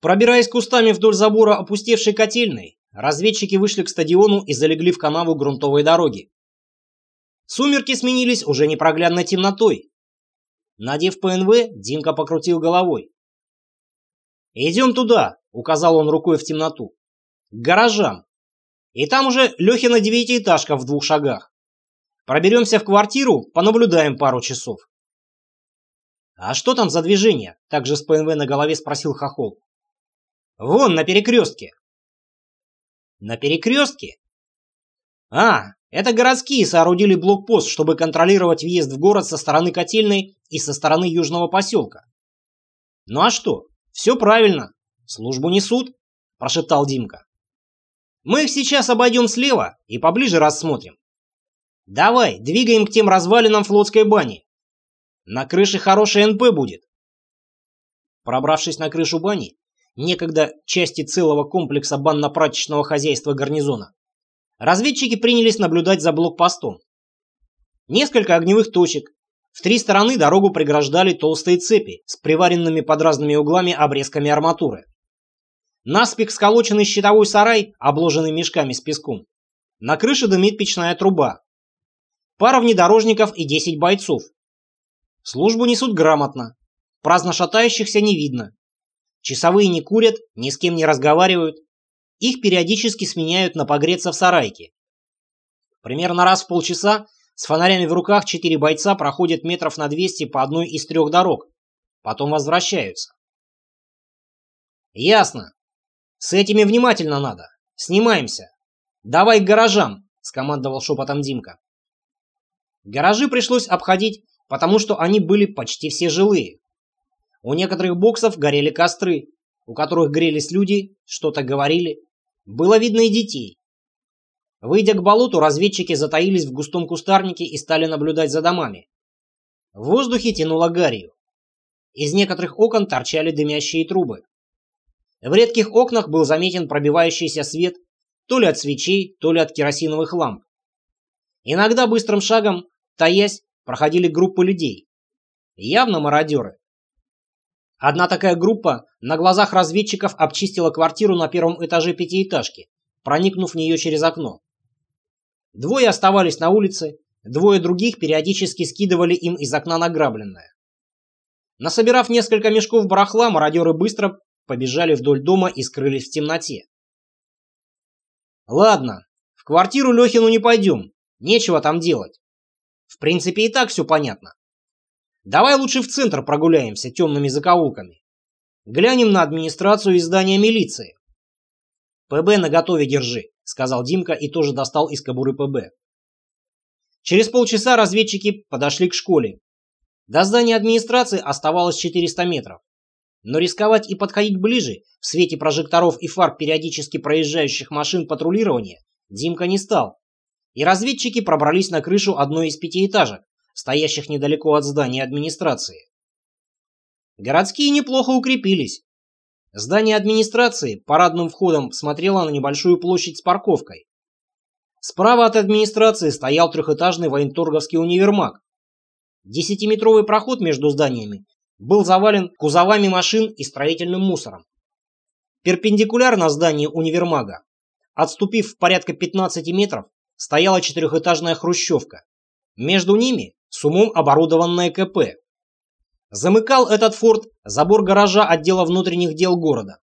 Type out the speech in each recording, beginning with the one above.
Пробираясь кустами вдоль забора опустевшей котельной, разведчики вышли к стадиону и залегли в канаву грунтовой дороги. Сумерки сменились уже непроглядной темнотой. Надев ПНВ, Димка покрутил головой. «Идем туда», — указал он рукой в темноту. «К гаражам. И там уже Лехина девятиэтажка в двух шагах. Проберемся в квартиру, понаблюдаем пару часов». «А что там за движение?» — также с ПНВ на голове спросил Хохол. «Вон, на перекрестке». «На перекрестке?» «А, это городские соорудили блокпост, чтобы контролировать въезд в город со стороны котельной и со стороны южного поселка». «Ну а что? Все правильно. Службу несут», – прошептал Димка. «Мы их сейчас обойдем слева и поближе рассмотрим. Давай, двигаем к тем развалинам флотской бани. На крыше хороший НП будет. Пробравшись на крышу бани, некогда части целого комплекса банно-прачечного хозяйства гарнизона, разведчики принялись наблюдать за блокпостом. Несколько огневых точек. В три стороны дорогу преграждали толстые цепи с приваренными под разными углами обрезками арматуры. Наспех сколоченный щитовой сарай, обложенный мешками с песком. На крыше дымит печная труба. Пара внедорожников и 10 бойцов, Службу несут грамотно. Праздно шатающихся не видно. Часовые не курят, ни с кем не разговаривают. Их периодически сменяют на погреться в сарайке. Примерно раз в полчаса с фонарями в руках четыре бойца проходят метров на 200 по одной из трех дорог. Потом возвращаются. Ясно. С этими внимательно надо. Снимаемся. Давай к гаражам, скомандовал шепотом Димка. Гаражи пришлось обходить потому что они были почти все жилые. У некоторых боксов горели костры, у которых грелись люди, что-то говорили. Было видно и детей. Выйдя к болоту, разведчики затаились в густом кустарнике и стали наблюдать за домами. В воздухе тянуло гарью. Из некоторых окон торчали дымящие трубы. В редких окнах был заметен пробивающийся свет то ли от свечей, то ли от керосиновых ламп. Иногда быстрым шагом, таясь, проходили группы людей. Явно мародеры. Одна такая группа на глазах разведчиков обчистила квартиру на первом этаже пятиэтажки, проникнув в нее через окно. Двое оставались на улице, двое других периодически скидывали им из окна награбленное. Насобирав несколько мешков барахла, мародеры быстро побежали вдоль дома и скрылись в темноте. «Ладно, в квартиру Лехину не пойдем, нечего там делать. В принципе, и так все понятно. Давай лучше в центр прогуляемся темными закоулками. Глянем на администрацию и здание милиции. ПБ наготове держи, сказал Димка и тоже достал из кобуры ПБ. Через полчаса разведчики подошли к школе. До здания администрации оставалось 400 метров. Но рисковать и подходить ближе в свете прожекторов и фар периодически проезжающих машин патрулирования Димка не стал и разведчики пробрались на крышу одной из пятиэтажек, стоящих недалеко от здания администрации. Городские неплохо укрепились. Здание администрации парадным входом смотрело на небольшую площадь с парковкой. Справа от администрации стоял трехэтажный военторговский универмаг. Десятиметровый проход между зданиями был завален кузовами машин и строительным мусором. Перпендикулярно зданию универмага, отступив в порядка 15 метров, стояла четырехэтажная хрущевка. Между ними с умом оборудованное КП. Замыкал этот форт забор гаража отдела внутренних дел города.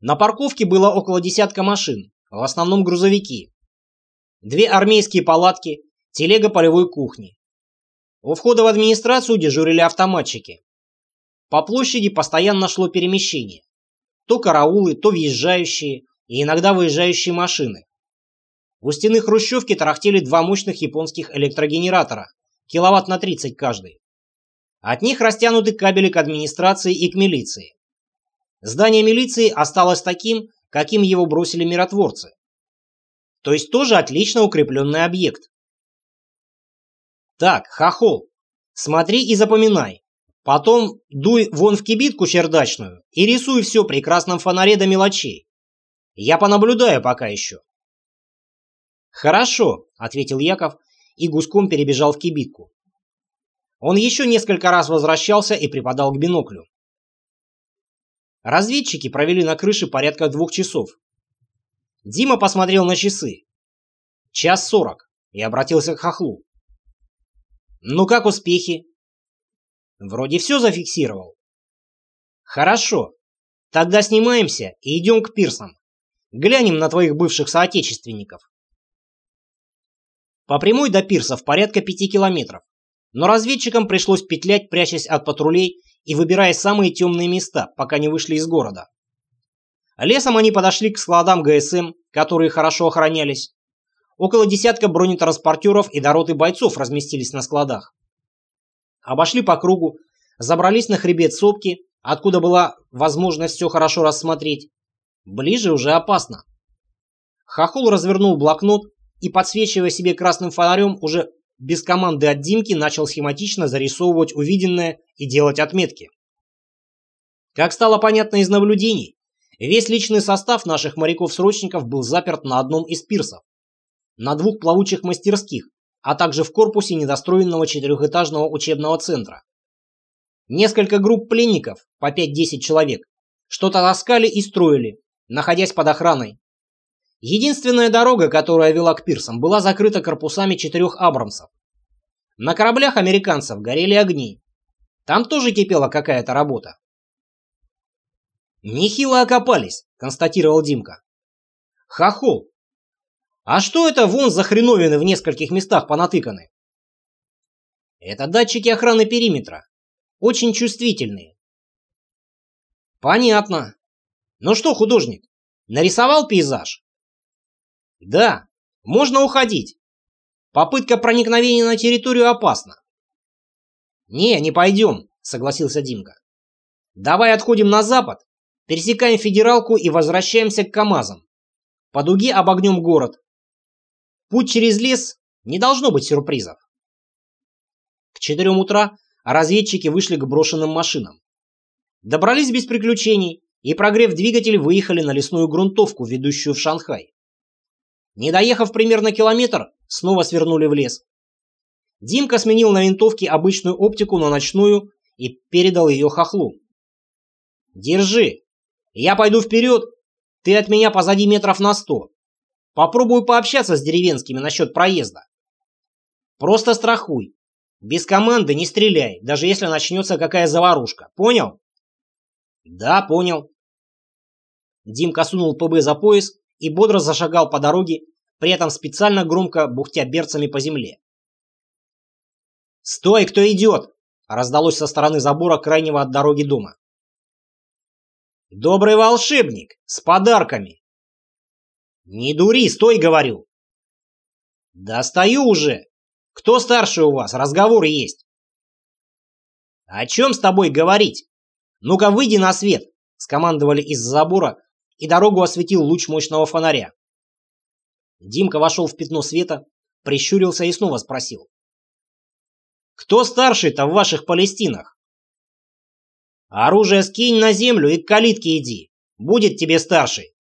На парковке было около десятка машин, в основном грузовики. Две армейские палатки, телега полевой кухни. У входа в администрацию дежурили автоматчики. По площади постоянно шло перемещение. То караулы, то въезжающие и иногда выезжающие машины. У стены хрущевки тарахтели два мощных японских электрогенератора, киловатт на 30 каждый. От них растянуты кабели к администрации и к милиции. Здание милиции осталось таким, каким его бросили миротворцы. То есть тоже отлично укрепленный объект. Так, хохол, смотри и запоминай. Потом дуй вон в кибитку чердачную и рисуй все при красном фонаре до мелочей. Я понаблюдаю пока еще. «Хорошо», — ответил Яков и гуськом перебежал в кибитку. Он еще несколько раз возвращался и припадал к биноклю. Разведчики провели на крыше порядка двух часов. Дима посмотрел на часы. Час сорок. И обратился к Хохлу. «Ну как успехи?» «Вроде все зафиксировал». «Хорошо. Тогда снимаемся и идем к пирсам. Глянем на твоих бывших соотечественников». По прямой до пирсов порядка пяти километров, но разведчикам пришлось петлять, прячась от патрулей и выбирая самые темные места, пока не вышли из города. Лесом они подошли к складам ГСМ, которые хорошо охранялись. Около десятка бронетранспортеров и дороты бойцов разместились на складах. Обошли по кругу, забрались на хребет сопки, откуда была возможность все хорошо рассмотреть. Ближе уже опасно. Хохол развернул блокнот и, подсвечивая себе красным фонарем, уже без команды от Димки начал схематично зарисовывать увиденное и делать отметки. Как стало понятно из наблюдений, весь личный состав наших моряков-срочников был заперт на одном из пирсов, на двух плавучих мастерских, а также в корпусе недостроенного четырехэтажного учебного центра. Несколько групп пленников, по 5-10 человек, что-то таскали и строили, находясь под охраной, Единственная дорога, которая вела к пирсам, была закрыта корпусами четырех Абрамсов. На кораблях американцев горели огни. Там тоже кипела какая-то работа. «Нехило окопались», — констатировал Димка. «Хохол! А что это вон за хреновины в нескольких местах понатыканы?» «Это датчики охраны периметра. Очень чувствительные». «Понятно. Ну что, художник, нарисовал пейзаж?» Да, можно уходить. Попытка проникновения на территорию опасна. Не, не пойдем, согласился Димка. Давай отходим на запад, пересекаем федералку и возвращаемся к КАМАЗам. По дуге обогнем город. Путь через лес не должно быть сюрпризов. К четырем утра разведчики вышли к брошенным машинам. Добрались без приключений и, прогрев двигатель, выехали на лесную грунтовку, ведущую в Шанхай. Не доехав примерно километр, снова свернули в лес. Димка сменил на винтовке обычную оптику на ночную и передал ее хохлу. «Держи. Я пойду вперед, ты от меня позади метров на сто. Попробую пообщаться с деревенскими насчет проезда. Просто страхуй. Без команды не стреляй, даже если начнется какая заварушка. Понял?» «Да, понял». Димка сунул ПБ за пояс и бодро зашагал по дороге, при этом специально громко бухтя берцами по земле. «Стой, кто идет!» – раздалось со стороны забора крайнего от дороги дома. «Добрый волшебник! С подарками!» «Не дури, стой, говорю!» «Да стою уже! Кто старше у вас? Разговор есть!» «О чем с тобой говорить? Ну-ка, выйди на свет!» – скомандовали из-за забора, и дорогу осветил луч мощного фонаря. Димка вошел в пятно света, прищурился и снова спросил. «Кто старший-то в ваших Палестинах?» «Оружие скинь на землю и к калитке иди. Будет тебе старший».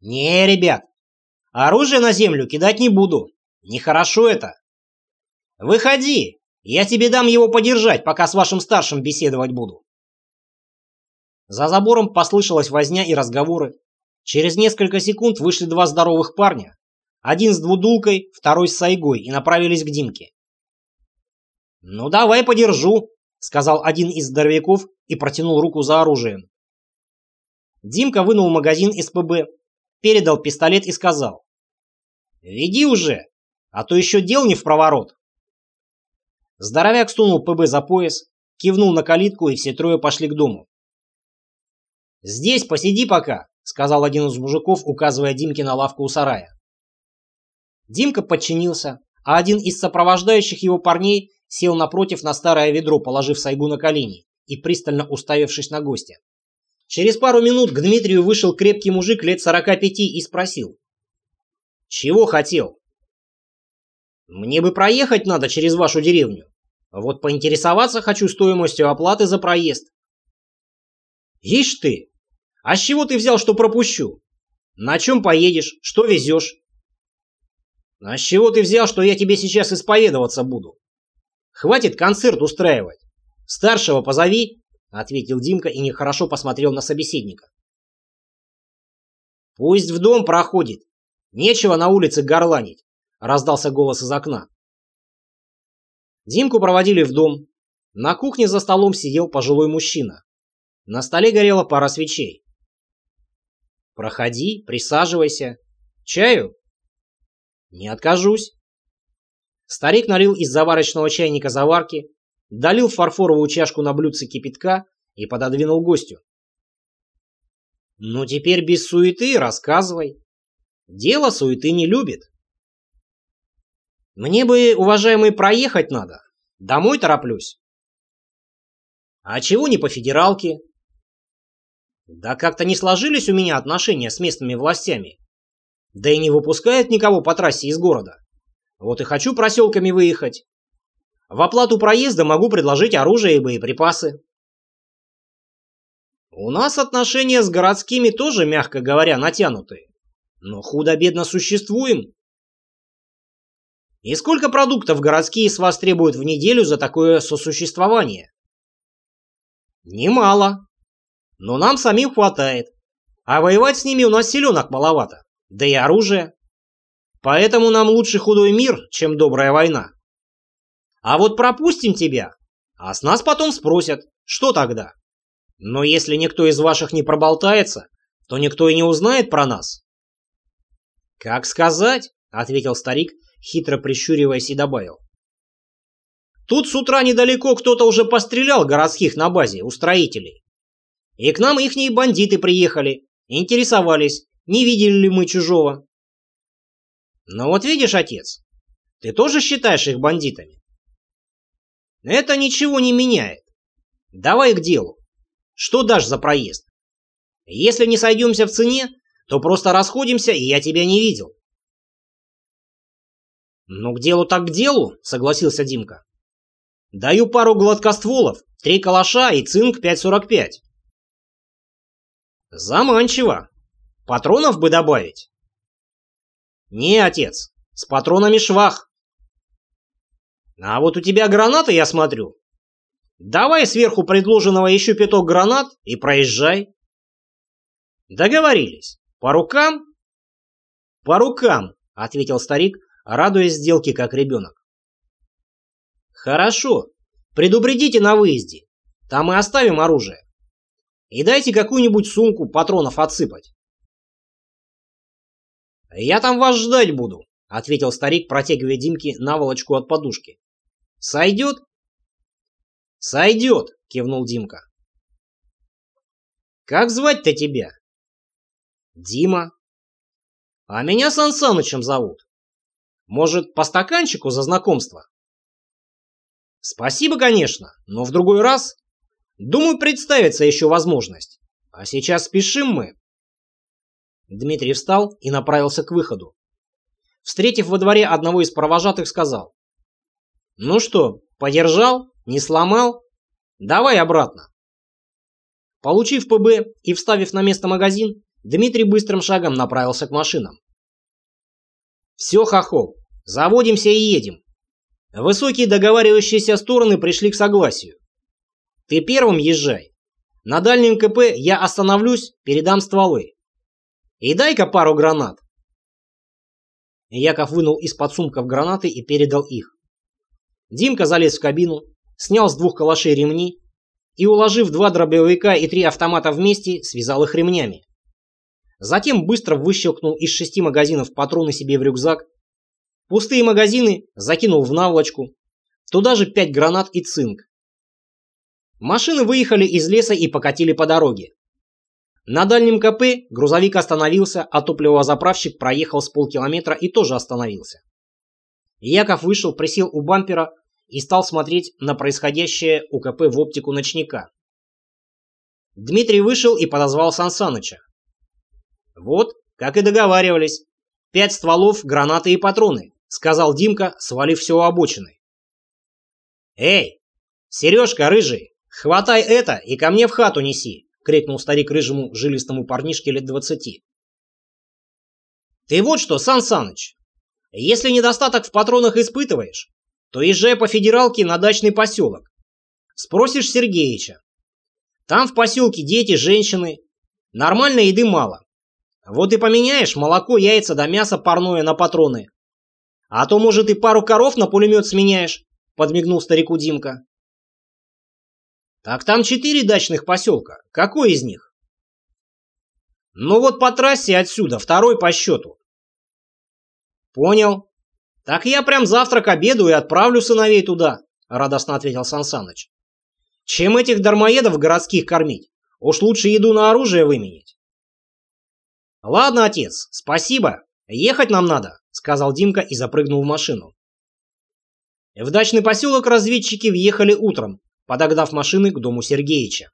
«Не, ребят, оружие на землю кидать не буду. Нехорошо это. Выходи, я тебе дам его подержать, пока с вашим старшим беседовать буду». За забором послышалась возня и разговоры. Через несколько секунд вышли два здоровых парня. Один с двудулкой, второй с сайгой и направились к Димке. «Ну давай подержу», — сказал один из здоровяков и протянул руку за оружием. Димка вынул магазин из ПБ, передал пистолет и сказал. «Веди уже, а то еще дел не в проворот». Здоровяк сунул ПБ за пояс, кивнул на калитку, и все трое пошли к дому. «Здесь посиди пока», — сказал один из мужиков, указывая Димке на лавку у сарая. Димка подчинился, а один из сопровождающих его парней сел напротив на старое ведро, положив сайгу на колени и пристально уставившись на гостя. Через пару минут к Дмитрию вышел крепкий мужик лет сорока пяти и спросил. «Чего хотел?» «Мне бы проехать надо через вашу деревню. Вот поинтересоваться хочу стоимостью оплаты за проезд». «Ишь ты, а с чего ты взял, что пропущу? На чем поедешь? Что везешь? А с чего ты взял, что я тебе сейчас исповедоваться буду? Хватит концерт устраивать. Старшего позови, ответил Димка и нехорошо посмотрел на собеседника. Пусть в дом проходит. Нечего на улице горланить, раздался голос из окна. Димку проводили в дом. На кухне за столом сидел пожилой мужчина. На столе горела пара свечей. «Проходи, присаживайся. Чаю?» «Не откажусь». Старик налил из заварочного чайника заварки, долил фарфоровую чашку на блюдце кипятка и пододвинул гостю. «Ну теперь без суеты рассказывай. Дело суеты не любит». «Мне бы, уважаемый, проехать надо. Домой тороплюсь». «А чего не по федералке?» Да как-то не сложились у меня отношения с местными властями. Да и не выпускают никого по трассе из города. Вот и хочу проселками выехать. В оплату проезда могу предложить оружие и боеприпасы. У нас отношения с городскими тоже, мягко говоря, натянутые. Но худо-бедно существуем. И сколько продуктов городские с вас требуют в неделю за такое сосуществование? Немало. Но нам самим хватает. А воевать с ними у нас селенок маловато. Да и оружие. Поэтому нам лучше худой мир, чем добрая война. А вот пропустим тебя, а с нас потом спросят, что тогда? Но если никто из ваших не проболтается, то никто и не узнает про нас. Как сказать, ответил старик, хитро прищуриваясь и добавил. Тут с утра недалеко кто-то уже пострелял городских на базе у строителей. И к нам ихние бандиты приехали, интересовались, не видели ли мы чужого. Но вот видишь, отец, ты тоже считаешь их бандитами? Это ничего не меняет. Давай к делу. Что дашь за проезд? Если не сойдемся в цене, то просто расходимся, и я тебя не видел. Ну, к делу так к делу, согласился Димка. Даю пару гладкостволов, три калаша и цинк 5.45. Заманчиво. Патронов бы добавить? Не, отец, с патронами швах. А вот у тебя гранаты, я смотрю. Давай сверху предложенного еще пяток гранат и проезжай. Договорились. По рукам? По рукам, ответил старик, радуясь сделке как ребенок. Хорошо. Предупредите на выезде. Там и оставим оружие. И дайте какую-нибудь сумку патронов отсыпать. «Я там вас ждать буду», — ответил старик, протягивая Димке наволочку от подушки. «Сойдет?» «Сойдет», — кивнул Димка. «Как звать-то тебя?» «Дима». «А меня Сан Санычем зовут. Может, по стаканчику за знакомство?» «Спасибо, конечно, но в другой раз Думаю, представится еще возможность. А сейчас спешим мы. Дмитрий встал и направился к выходу. Встретив во дворе одного из провожатых, сказал. «Ну что, подержал? Не сломал? Давай обратно». Получив ПБ и вставив на место магазин, Дмитрий быстрым шагом направился к машинам. «Все, хохол, заводимся и едем». Высокие договаривающиеся стороны пришли к согласию. Ты первым езжай. На дальнем КП я остановлюсь, передам стволы. И дай-ка пару гранат. Яков вынул из-под сумков гранаты и передал их. Димка залез в кабину, снял с двух калашей ремни и, уложив два дробовика и три автомата вместе, связал их ремнями. Затем быстро выщелкнул из шести магазинов патроны себе в рюкзак, пустые магазины закинул в наволочку, туда же пять гранат и цинк. Машины выехали из леса и покатили по дороге. На дальнем КП грузовик остановился, а топливозаправщик проехал с полкилометра и тоже остановился. Яков вышел, присел у бампера и стал смотреть на происходящее у КП в оптику ночника. Дмитрий вышел и подозвал Сансаныча. «Вот, как и договаривались. Пять стволов, гранаты и патроны», — сказал Димка, свалив все у обочины. «Эй, Сережка рыжий, «Хватай это и ко мне в хату неси!» — крикнул старик рыжему жилистому парнишке лет двадцати. «Ты вот что, Сан Саныч, если недостаток в патронах испытываешь, то езжай по федералке на дачный поселок. Спросишь Сергеича. Там в поселке дети, женщины. Нормальной еды мало. Вот и поменяешь молоко, яйца да мясо парное на патроны. А то, может, и пару коров на пулемет сменяешь, подмигнул старику Димка. Так там четыре дачных поселка. Какой из них? Ну вот по трассе отсюда, второй по счету. Понял. Так я прям завтра к обеду и отправлю сыновей туда, радостно ответил Сансаныч. Чем этих дармоедов городских кормить? Уж лучше еду на оружие выменить. Ладно, отец, спасибо. Ехать нам надо, сказал Димка и запрыгнул в машину. В дачный поселок разведчики въехали утром, подогнав машины к дому Сергеича.